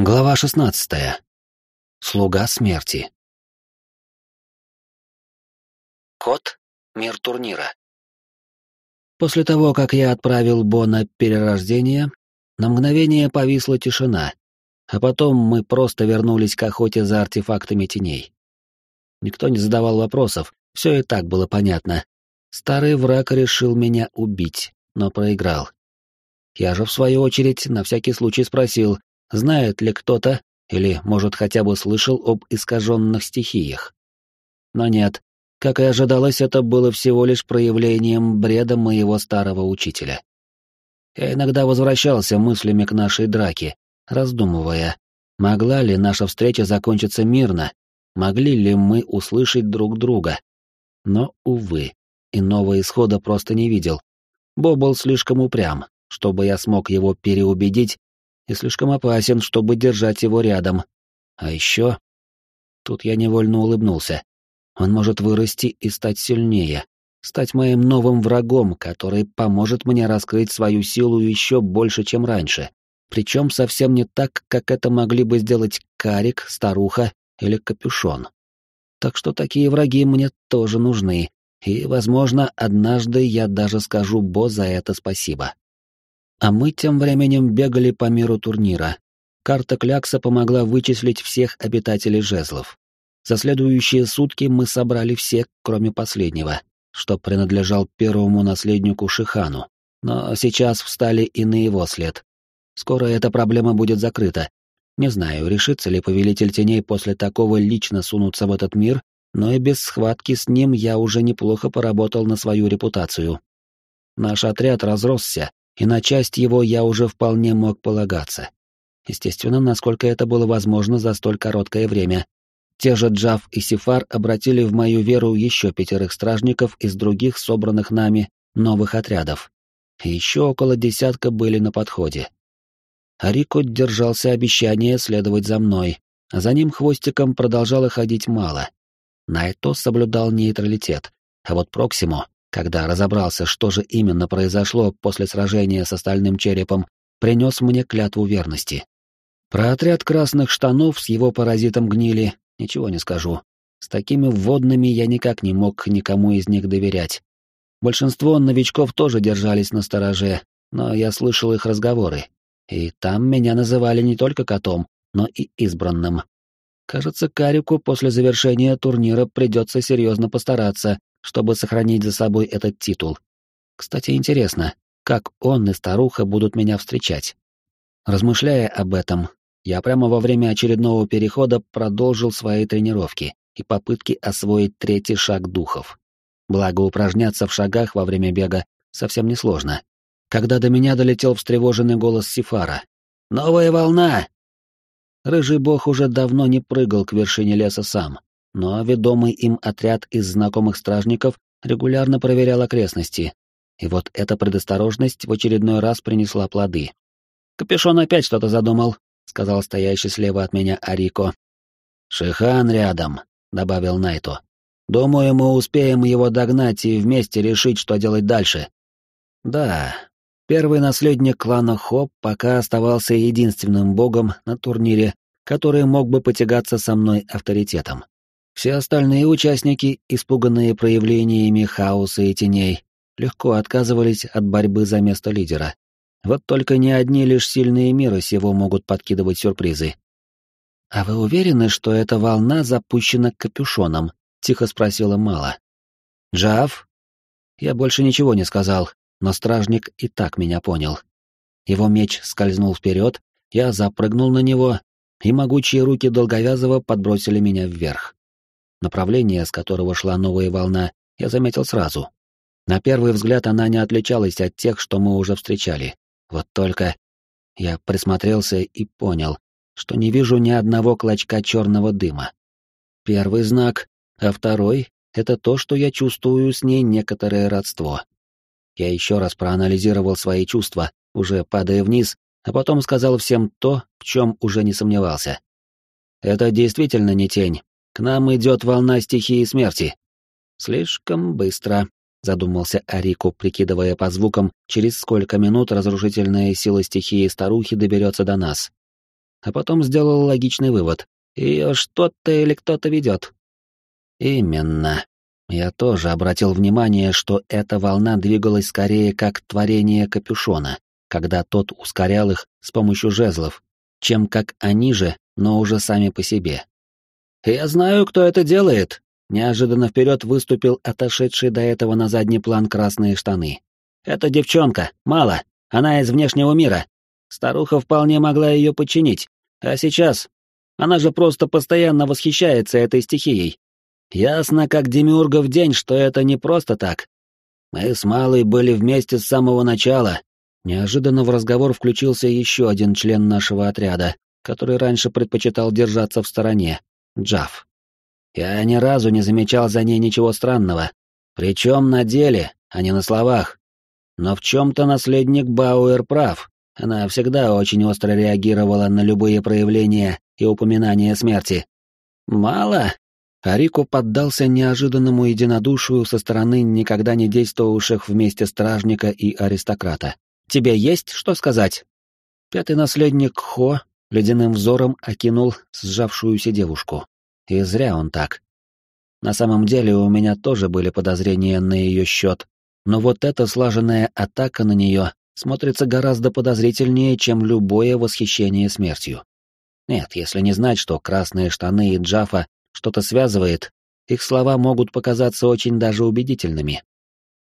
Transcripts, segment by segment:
Глава 16. Слуга смерти. Код Мир турнира. После того, как я отправил Бо на перерождение, на мгновение повисла тишина, а потом мы просто вернулись к охоте за артефактами теней. Никто не задавал вопросов, все и так было понятно. Старый враг решил меня убить, но проиграл. Я же, в свою очередь, на всякий случай спросил, Знает ли кто-то, или, может, хотя бы слышал об искаженных стихиях? Но нет, как и ожидалось, это было всего лишь проявлением бреда моего старого учителя. Я иногда возвращался мыслями к нашей драке, раздумывая, могла ли наша встреча закончиться мирно, могли ли мы услышать друг друга. Но, увы, иного исхода просто не видел. Бо был слишком упрям, чтобы я смог его переубедить и слишком опасен, чтобы держать его рядом. А еще... Тут я невольно улыбнулся. Он может вырасти и стать сильнее, стать моим новым врагом, который поможет мне раскрыть свою силу еще больше, чем раньше. Причем совсем не так, как это могли бы сделать Карик, Старуха или Капюшон. Так что такие враги мне тоже нужны, и, возможно, однажды я даже скажу Бо за это спасибо. А мы тем временем бегали по миру турнира. Карта Клякса помогла вычислить всех обитателей жезлов. За следующие сутки мы собрали всех, кроме последнего, что принадлежал первому наследнику Шихану. Но сейчас встали и на его след. Скоро эта проблема будет закрыта. Не знаю, решится ли повелитель теней после такого лично сунуться в этот мир, но и без схватки с ним я уже неплохо поработал на свою репутацию. Наш отряд разросся, и на часть его я уже вполне мог полагаться. Естественно, насколько это было возможно за столь короткое время. Те же Джав и Сифар обратили в мою веру еще пятерых стражников из других собранных нами новых отрядов. Еще около десятка были на подходе. Арико держался обещания следовать за мной, а за ним хвостиком продолжало ходить мало. Найто соблюдал нейтралитет, а вот Проксимо когда разобрался, что же именно произошло после сражения с остальным черепом, принес мне клятву верности. Про отряд красных штанов с его паразитом гнили ничего не скажу. С такими вводными я никак не мог никому из них доверять. Большинство новичков тоже держались на стороже, но я слышал их разговоры. И там меня называли не только котом, но и избранным. Кажется, Карику после завершения турнира придется серьезно постараться, чтобы сохранить за собой этот титул. Кстати, интересно, как он и старуха будут меня встречать. Размышляя об этом, я прямо во время очередного перехода продолжил свои тренировки и попытки освоить третий шаг духов. Благо, упражняться в шагах во время бега совсем несложно. Когда до меня долетел встревоженный голос Сифара. «Новая волна!» Рыжий бог уже давно не прыгал к вершине леса сам но ведомый им отряд из знакомых стражников регулярно проверял окрестности. И вот эта предосторожность в очередной раз принесла плоды. «Капюшон опять что-то задумал», — сказал стоящий слева от меня Арико. «Шихан рядом», — добавил Найто. «Думаю, мы успеем его догнать и вместе решить, что делать дальше». Да, первый наследник клана Хоп пока оставался единственным богом на турнире, который мог бы потягаться со мной авторитетом. Все остальные участники, испуганные проявлениями хаоса и теней, легко отказывались от борьбы за место лидера. Вот только не одни лишь сильные мира сего могут подкидывать сюрпризы. «А вы уверены, что эта волна запущена капюшоном?» — тихо спросила Мала. «Джав?» Я больше ничего не сказал, но стражник и так меня понял. Его меч скользнул вперед, я запрыгнул на него, и могучие руки Долговязова подбросили меня вверх. Направление, с которого шла новая волна, я заметил сразу. На первый взгляд она не отличалась от тех, что мы уже встречали. Вот только я присмотрелся и понял, что не вижу ни одного клочка черного дыма. Первый знак, а второй — это то, что я чувствую с ней некоторое родство. Я еще раз проанализировал свои чувства, уже падая вниз, а потом сказал всем то, в чем уже не сомневался. Это действительно не тень, нам идет волна стихии смерти. Слишком быстро, задумался Арику, прикидывая по звукам, через сколько минут разрушительная сила стихии старухи доберется до нас. а потом сделал логичный вывод. Ее что-то или кто-то ведет. Именно. Я тоже обратил внимание, что эта волна двигалась скорее как творение капюшона, когда тот ускорял их с помощью жезлов, чем как они же, но уже сами по себе. «Я знаю, кто это делает!» Неожиданно вперед выступил отошедший до этого на задний план красные штаны. «Это девчонка, мало, она из внешнего мира. Старуха вполне могла ее подчинить, а сейчас она же просто постоянно восхищается этой стихией. Ясно, как демиурга в день, что это не просто так. Мы с Малой были вместе с самого начала. Неожиданно в разговор включился еще один член нашего отряда, который раньше предпочитал держаться в стороне — Джав. Я ни разу не замечал за ней ничего странного, причем на деле, а не на словах. Но в чем-то наследник Бауэр прав. Она всегда очень остро реагировала на любые проявления и упоминания смерти. «Мало?» Арико поддался неожиданному единодушию со стороны никогда не действовавших вместе стражника и аристократа. «Тебе есть что сказать?» Пятый наследник Хо ледяным взором окинул сжавшуюся девушку. И зря он так. На самом деле у меня тоже были подозрения на ее счет, но вот эта слаженная атака на нее смотрится гораздо подозрительнее, чем любое восхищение смертью. Нет, если не знать, что красные штаны и Джафа что-то связывает, их слова могут показаться очень даже убедительными.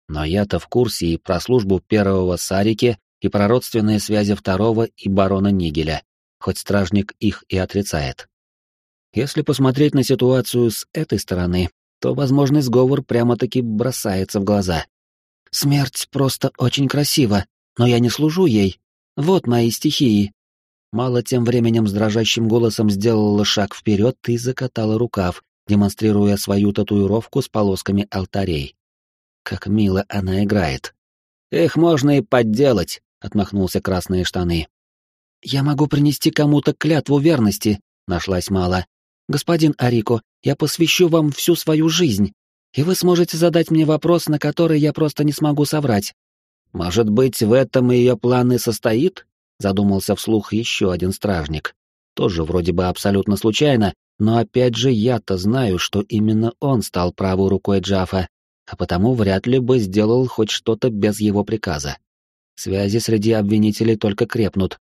Но я-то в курсе и про службу первого Сарики, и про родственные связи второго и барона Нигеля, хоть стражник их и отрицает. Если посмотреть на ситуацию с этой стороны, то возможный сговор прямо-таки бросается в глаза. Смерть просто очень красива, но я не служу ей. Вот мои стихии. Мало тем временем с дрожащим голосом сделала шаг вперед и закатала рукав, демонстрируя свою татуировку с полосками алтарей. Как мило она играет. «Их можно и подделать», — отмахнулся красные штаны. «Я могу принести кому-то клятву верности», — нашлась Мала. «Господин Арико, я посвящу вам всю свою жизнь, и вы сможете задать мне вопрос, на который я просто не смогу соврать». «Может быть, в этом ее план и состоит?» — задумался вслух еще один стражник. Тоже вроде бы абсолютно случайно, но опять же я-то знаю, что именно он стал правой рукой Джафа, а потому вряд ли бы сделал хоть что-то без его приказа. Связи среди обвинителей только крепнут.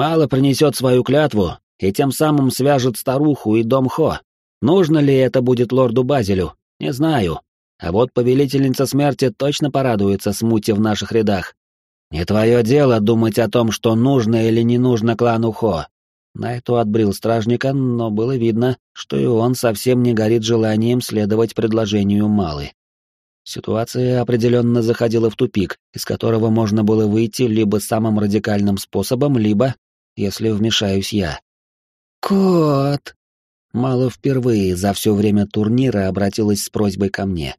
Мало принесет свою клятву, и тем самым свяжет старуху и дом Хо. Нужно ли это будет лорду Базилю? Не знаю. А вот повелительница смерти точно порадуется смуте в наших рядах. Не твое дело думать о том, что нужно или не нужно клану Хо. На это отбрил стражника, но было видно, что и он совсем не горит желанием следовать предложению Малы. Ситуация определенно заходила в тупик, из которого можно было выйти либо самым радикальным способом, либо, если вмешаюсь я. «Кот!» Мало впервые за все время турнира обратилась с просьбой ко мне.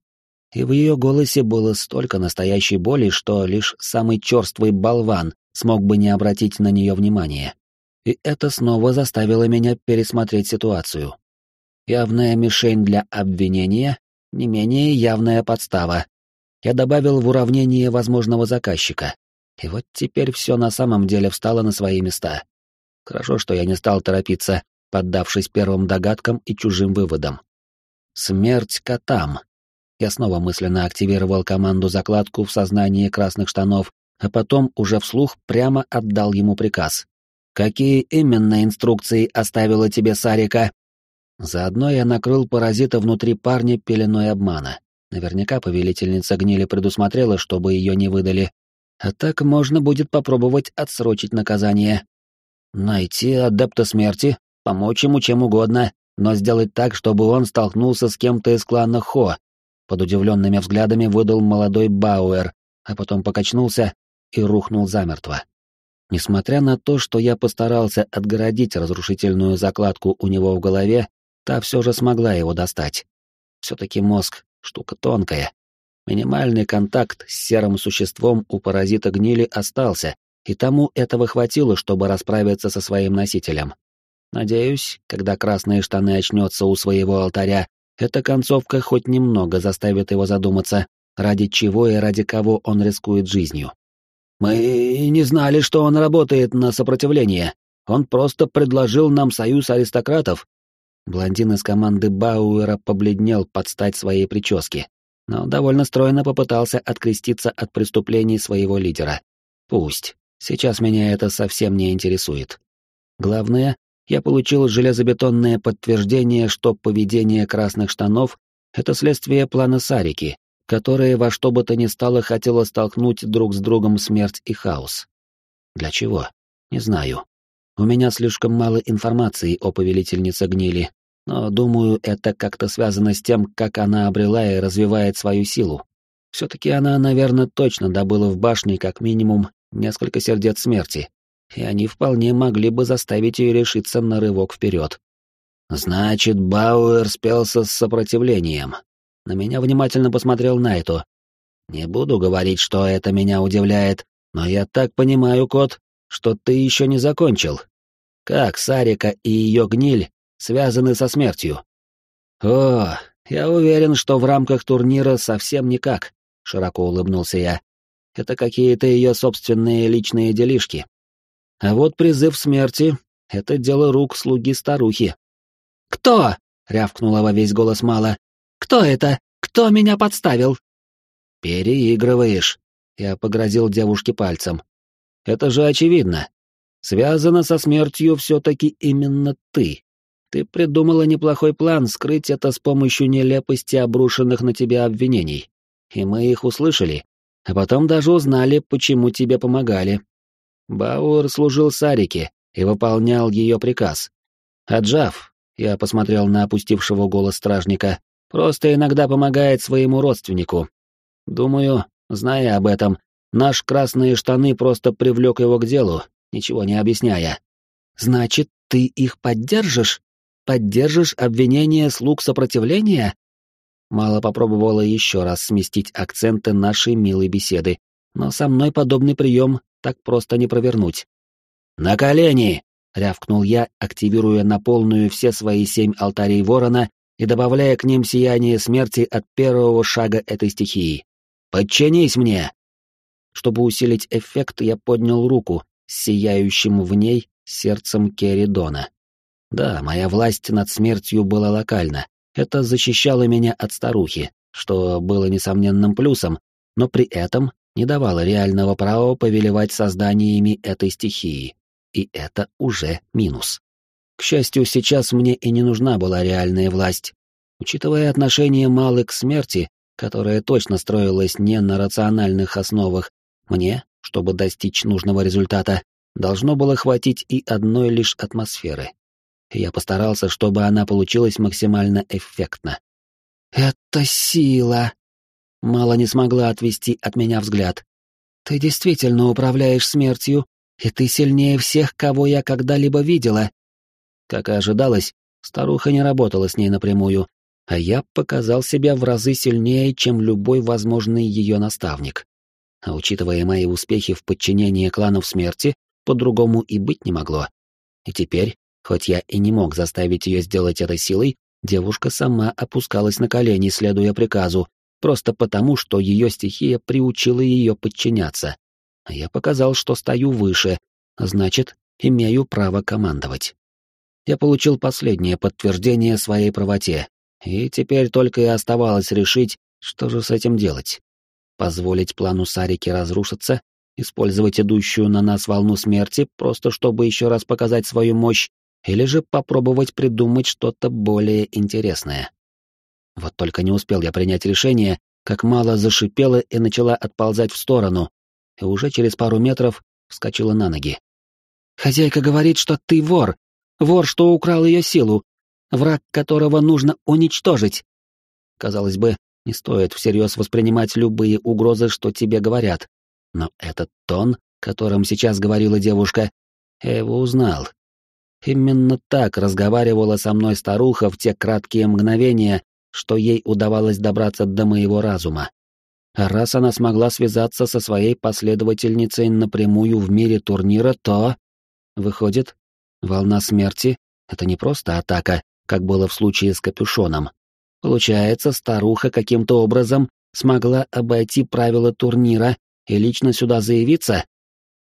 И в ее голосе было столько настоящей боли, что лишь самый черствый болван смог бы не обратить на нее внимания. И это снова заставило меня пересмотреть ситуацию. Явная мишень для обвинения, не менее явная подстава. Я добавил в уравнение возможного заказчика. И вот теперь все на самом деле встало на свои места. Хорошо, что я не стал торопиться, поддавшись первым догадкам и чужим выводам. Смерть котам. Я снова мысленно активировал команду-закладку в сознании красных штанов, а потом уже вслух прямо отдал ему приказ. «Какие именно инструкции оставила тебе Сарика?» Заодно я накрыл паразита внутри парня пеленой обмана. Наверняка повелительница гнили предусмотрела, чтобы ее не выдали. А так можно будет попробовать отсрочить наказание. Найти адепта смерти, помочь ему чем угодно, но сделать так, чтобы он столкнулся с кем-то из клана Хо. Под удивленными взглядами выдал молодой Бауэр, а потом покачнулся и рухнул замертво. Несмотря на то, что я постарался отгородить разрушительную закладку у него в голове, та все же смогла его достать. Все-таки мозг — штука тонкая. Минимальный контакт с серым существом у паразита гнили остался, и тому этого хватило, чтобы расправиться со своим носителем. Надеюсь, когда красные штаны очнется у своего алтаря, эта концовка хоть немного заставит его задуматься, ради чего и ради кого он рискует жизнью. «Мы не знали, что он работает на сопротивление», Он просто предложил нам союз аристократов. Блондин из команды Бауэра побледнел под стать своей прическе, но довольно стройно попытался откреститься от преступлений своего лидера. Пусть. Сейчас меня это совсем не интересует. Главное, я получил железобетонное подтверждение, что поведение красных штанов — это следствие плана Сарики, которая во что бы то ни стало хотела столкнуть друг с другом смерть и хаос. Для чего? Не знаю. У меня слишком мало информации о повелительнице гнили, но, думаю, это как-то связано с тем, как она обрела и развивает свою силу. Все-таки она, наверное, точно добыла в башне как минимум несколько сердец смерти, и они вполне могли бы заставить ее решиться на рывок вперед. Значит, Бауэр спелся с сопротивлением. На меня внимательно посмотрел Найту. Не буду говорить, что это меня удивляет, но я так понимаю, кот, что ты еще не закончил. Как Сарика и ее гниль связаны со смертью? О, я уверен, что в рамках турнира совсем никак, широко улыбнулся я. Это какие-то ее собственные личные делишки. А вот призыв смерти — это дело рук слуги старухи. «Кто?» — рявкнула во весь голос Мала. «Кто это? Кто меня подставил?» «Переигрываешь», — я погрозил девушке пальцем. Это же очевидно. Связано со смертью все-таки именно ты. Ты придумала неплохой план скрыть это с помощью нелепости обрушенных на тебя обвинений. И мы их услышали, а потом даже узнали, почему тебе помогали. Бауэр служил Сарике и выполнял ее приказ. А Джав, я посмотрел на опустившего голос стражника, просто иногда помогает своему родственнику. Думаю, зная об этом, Наш красные штаны просто привлек его к делу, ничего не объясняя. Значит, ты их поддержишь? Поддержишь обвинение слуг сопротивления? Мало попробовала еще раз сместить акценты нашей милой беседы, но со мной подобный прием так просто не провернуть. «На колени!» — рявкнул я, активируя на полную все свои семь алтарей ворона и добавляя к ним сияние смерти от первого шага этой стихии. «Подчинись мне!» Чтобы усилить эффект, я поднял руку с сияющим в ней сердцем Керидона. Да, моя власть над смертью была локальна. Это защищало меня от старухи, что было несомненным плюсом, но при этом не давало реального права повелевать созданиями этой стихии. И это уже минус. К счастью, сейчас мне и не нужна была реальная власть. Учитывая отношение Малы к смерти, которая точно строилась не на рациональных основах, мне, чтобы достичь нужного результата, должно было хватить и одной лишь атмосферы. Я постарался, чтобы она получилась максимально эффектно. «Это сила!» Мало не смогла отвести от меня взгляд. «Ты действительно управляешь смертью, и ты сильнее всех, кого я когда-либо видела». Как и ожидалось, старуха не работала с ней напрямую, а я показал себя в разы сильнее, чем любой возможный ее наставник. А учитывая мои успехи в подчинении кланов смерти, по-другому и быть не могло. И теперь, хоть я и не мог заставить ее сделать это силой, девушка сама опускалась на колени, следуя приказу, просто потому, что ее стихия приучила ее подчиняться. А я показал, что стою выше, значит, имею право командовать. Я получил последнее подтверждение своей правоте, и теперь только и оставалось решить, что же с этим делать позволить плану Сарики разрушиться, использовать идущую на нас волну смерти, просто чтобы еще раз показать свою мощь, или же попробовать придумать что-то более интересное. Вот только не успел я принять решение, как мало зашипела и начала отползать в сторону, и уже через пару метров вскочила на ноги. «Хозяйка говорит, что ты вор, вор, что украл ее силу, враг которого нужно уничтожить». Казалось бы, не стоит всерьез воспринимать любые угрозы, что тебе говорят. Но этот тон, которым сейчас говорила девушка, я его узнал. Именно так разговаривала со мной старуха в те краткие мгновения, что ей удавалось добраться до моего разума. А раз она смогла связаться со своей последовательницей напрямую в мире турнира, то... Выходит, волна смерти — это не просто атака, как было в случае с капюшоном. Получается, старуха каким-то образом смогла обойти правила турнира и лично сюда заявиться?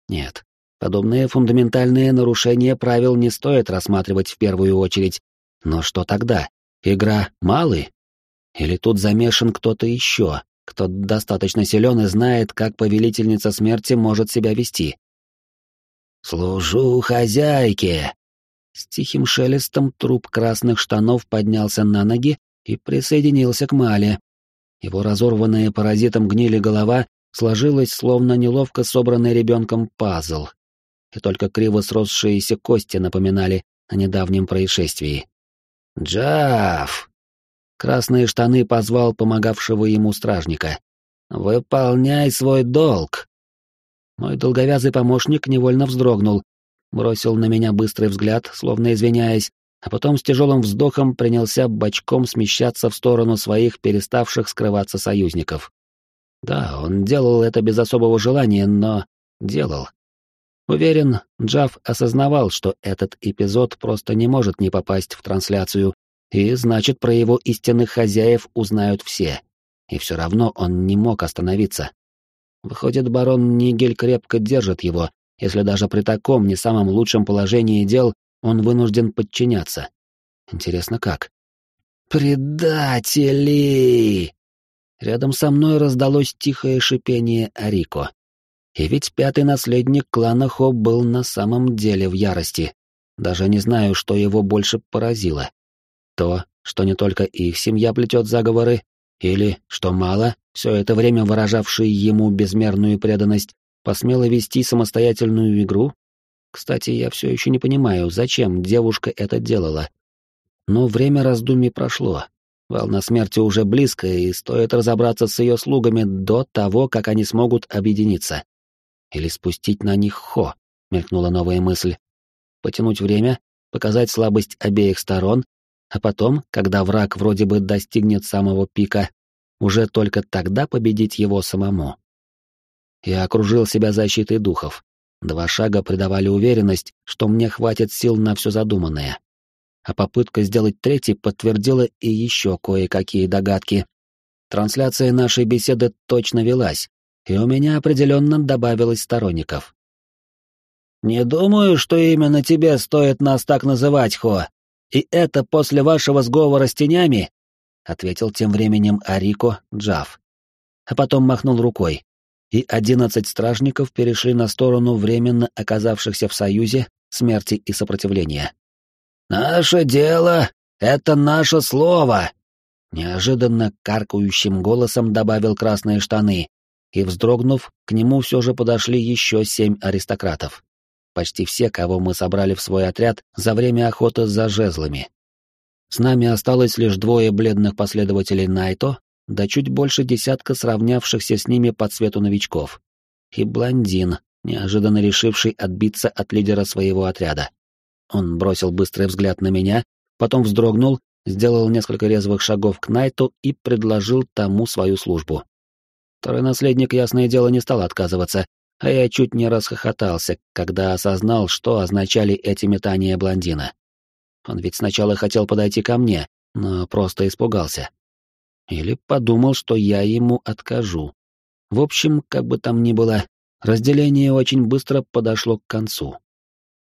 Нет, Подобные фундаментальные нарушения правил не стоит рассматривать в первую очередь. Но что тогда? Игра малый? Или тут замешан кто-то еще, кто достаточно силен и знает, как повелительница смерти может себя вести? «Служу хозяйке!» С тихим шелестом труп красных штанов поднялся на ноги и присоединился к Мале. Его разорванная паразитом гнили голова сложилась, словно неловко собранный ребенком пазл, и только криво сросшиеся кости напоминали о недавнем происшествии. «Джав!» Красные штаны позвал помогавшего ему стражника. «Выполняй свой долг!» Мой долговязый помощник невольно вздрогнул, бросил на меня быстрый взгляд, словно извиняясь, а потом с тяжелым вздохом принялся бочком смещаться в сторону своих переставших скрываться союзников. Да, он делал это без особого желания, но делал. Уверен, Джав осознавал, что этот эпизод просто не может не попасть в трансляцию, и значит, про его истинных хозяев узнают все. И все равно он не мог остановиться. Выходит, барон Нигель крепко держит его, если даже при таком не самом лучшем положении дел он вынужден подчиняться. Интересно, как? «Предатели!» Рядом со мной раздалось тихое шипение Арико. И ведь пятый наследник клана Хо был на самом деле в ярости. Даже не знаю, что его больше поразило. То, что не только их семья плетет заговоры, или, что мало, все это время выражавший ему безмерную преданность, посмела вести самостоятельную игру? Кстати, я все еще не понимаю, зачем девушка это делала. Но время раздумий прошло. Волна смерти уже близко, и стоит разобраться с ее слугами до того, как они смогут объединиться. Или спустить на них Хо, мелькнула новая мысль. Потянуть время, показать слабость обеих сторон, а потом, когда враг вроде бы достигнет самого пика, уже только тогда победить его самому. Я окружил себя защитой духов. Два шага придавали уверенность, что мне хватит сил на все задуманное а попытка сделать третий подтвердила и еще кое-какие догадки. Трансляция нашей беседы точно велась, и у меня определенно добавилось сторонников. «Не думаю, что именно тебе стоит нас так называть, Хо. И это после вашего сговора с тенями?» — ответил тем временем Арико Джав. А потом махнул рукой, и одиннадцать стражников перешли на сторону временно оказавшихся в союзе смерти и сопротивления. «Наше дело — это наше слово!» Неожиданно каркающим голосом добавил красные штаны, и, вздрогнув, к нему все же подошли еще семь аристократов. Почти все, кого мы собрали в свой отряд за время охоты за жезлами. С нами осталось лишь двое бледных последователей Найто, да чуть больше десятка сравнявшихся с ними по цвету новичков. И блондин, неожиданно решивший отбиться от лидера своего отряда. Он бросил быстрый взгляд на меня, потом вздрогнул, сделал несколько резвых шагов к Найту и предложил тому свою службу. Второй наследник, ясное дело, не стал отказываться, а я чуть не расхохотался, когда осознал, что означали эти метания блондина. Он ведь сначала хотел подойти ко мне, но просто испугался. Или подумал, что я ему откажу. В общем, как бы там ни было, разделение очень быстро подошло к концу.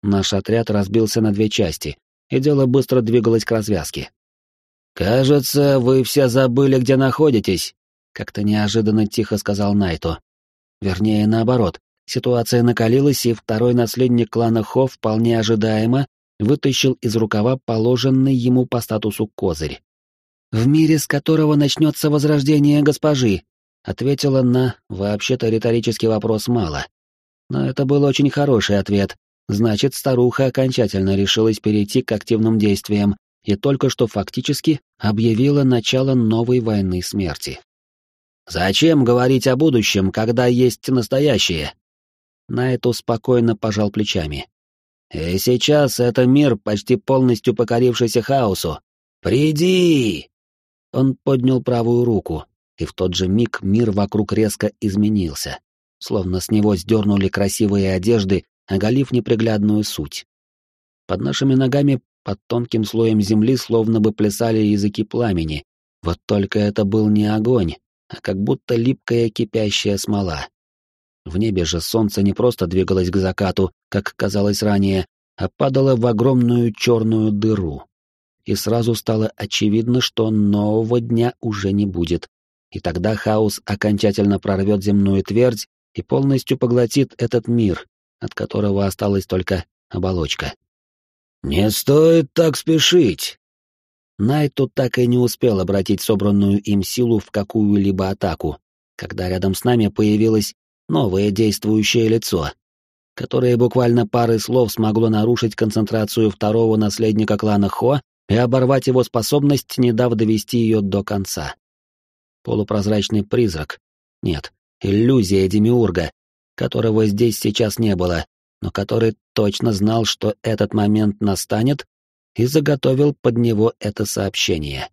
Наш отряд разбился на две части, и дело быстро двигалось к развязке. «Кажется, вы все забыли, где находитесь», — как-то неожиданно тихо сказал Найто. Вернее, наоборот, ситуация накалилась, и второй наследник клана Хо вполне ожидаемо вытащил из рукава положенный ему по статусу козырь. «В мире, с которого начнется возрождение госпожи», — ответила на, вообще-то, риторический вопрос мало. Но это был очень хороший ответ, Значит, старуха окончательно решилась перейти к активным действиям и только что фактически объявила начало новой войны смерти. «Зачем говорить о будущем, когда есть настоящее?» На это спокойно пожал плечами. «И сейчас это мир, почти полностью покорившийся хаосу. Приди!» Он поднял правую руку, и в тот же миг мир вокруг резко изменился. Словно с него сдернули красивые одежды оголив неприглядную суть. Под нашими ногами, под тонким слоем земли, словно бы плясали языки пламени. Вот только это был не огонь, как будто липкая кипящая смола. В небе же солнце не просто двигалось к закату, как казалось ранее, а падало в огромную черную дыру. И сразу стало очевидно, что нового дня уже не будет. И тогда хаос окончательно прорвет земную твердь и полностью поглотит этот мир, от которого осталась только оболочка. «Не стоит так спешить!» Найту так и не успел обратить собранную им силу в какую-либо атаку, когда рядом с нами появилось новое действующее лицо, которое буквально парой слов смогло нарушить концентрацию второго наследника клана Хо и оборвать его способность, не дав довести ее до конца. Полупрозрачный призрак. Нет, иллюзия Демиурга, которого здесь сейчас не было, но который точно знал, что этот момент настанет, и заготовил под него это сообщение.